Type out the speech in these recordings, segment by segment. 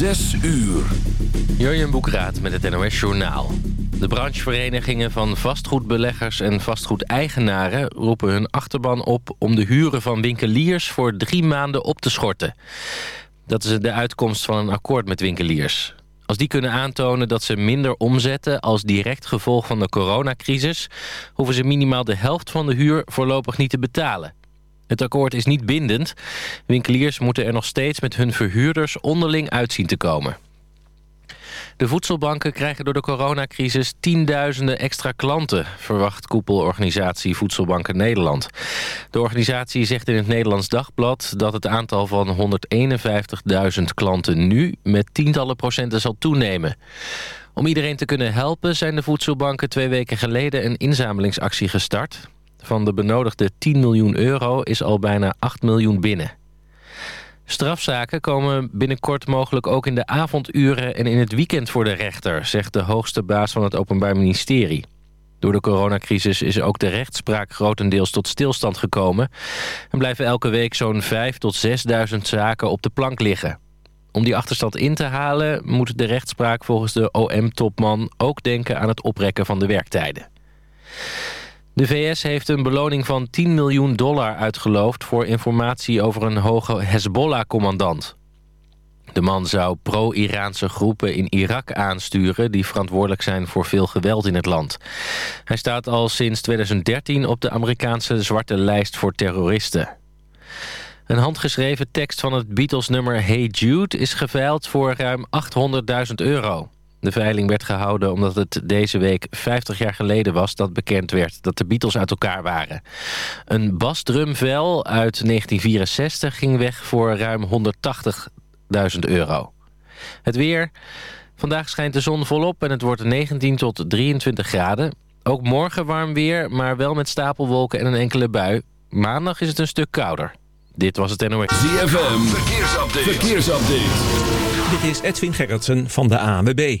Zes uur. Jurjen Boekraat met het NOS Journaal. De brancheverenigingen van vastgoedbeleggers en vastgoedeigenaren... roepen hun achterban op om de huren van winkeliers... voor drie maanden op te schorten. Dat is de uitkomst van een akkoord met winkeliers. Als die kunnen aantonen dat ze minder omzetten... als direct gevolg van de coronacrisis... hoeven ze minimaal de helft van de huur voorlopig niet te betalen. Het akkoord is niet bindend. Winkeliers moeten er nog steeds met hun verhuurders onderling uitzien te komen. De voedselbanken krijgen door de coronacrisis tienduizenden extra klanten... verwacht koepelorganisatie Voedselbanken Nederland. De organisatie zegt in het Nederlands Dagblad... dat het aantal van 151.000 klanten nu met tientallen procenten zal toenemen. Om iedereen te kunnen helpen zijn de voedselbanken twee weken geleden... een inzamelingsactie gestart. Van de benodigde 10 miljoen euro is al bijna 8 miljoen binnen. Strafzaken komen binnenkort mogelijk ook in de avonduren en in het weekend voor de rechter, zegt de hoogste baas van het Openbaar Ministerie. Door de coronacrisis is ook de rechtspraak grotendeels tot stilstand gekomen... en blijven elke week zo'n 5 tot 6.000 zaken op de plank liggen. Om die achterstand in te halen moet de rechtspraak volgens de OM-topman ook denken aan het oprekken van de werktijden. De VS heeft een beloning van 10 miljoen dollar uitgeloofd... voor informatie over een hoge Hezbollah-commandant. De man zou pro-Iraanse groepen in Irak aansturen... die verantwoordelijk zijn voor veel geweld in het land. Hij staat al sinds 2013 op de Amerikaanse zwarte lijst voor terroristen. Een handgeschreven tekst van het Beatles-nummer Hey Jude... is geveild voor ruim 800.000 euro. De veiling werd gehouden omdat het deze week 50 jaar geleden was... dat bekend werd dat de Beatles uit elkaar waren. Een basdrumvel uit 1964 ging weg voor ruim 180.000 euro. Het weer. Vandaag schijnt de zon volop en het wordt 19 tot 23 graden. Ook morgen warm weer, maar wel met stapelwolken en een enkele bui. Maandag is het een stuk kouder. Dit was het NOS. ZFM, verkeersupdate. verkeersupdate. Dit is Edwin Gerritsen van de ANWB.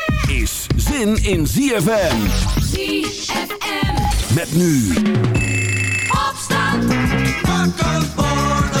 is zin in ZFM. ZFM. Met nu. Opstand. Wakker worden.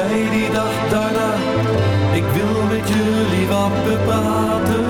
Zei die dag daarna, ik wil met jullie wat bepraten.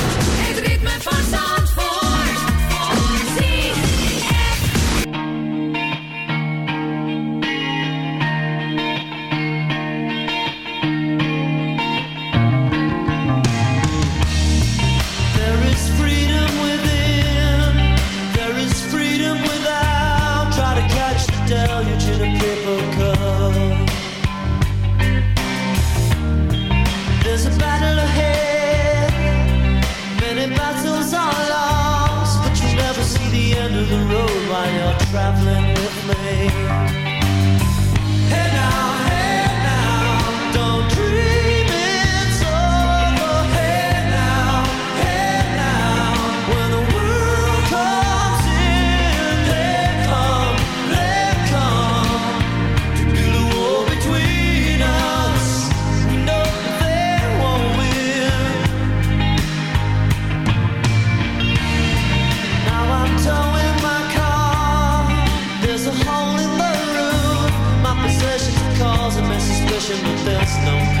me dança não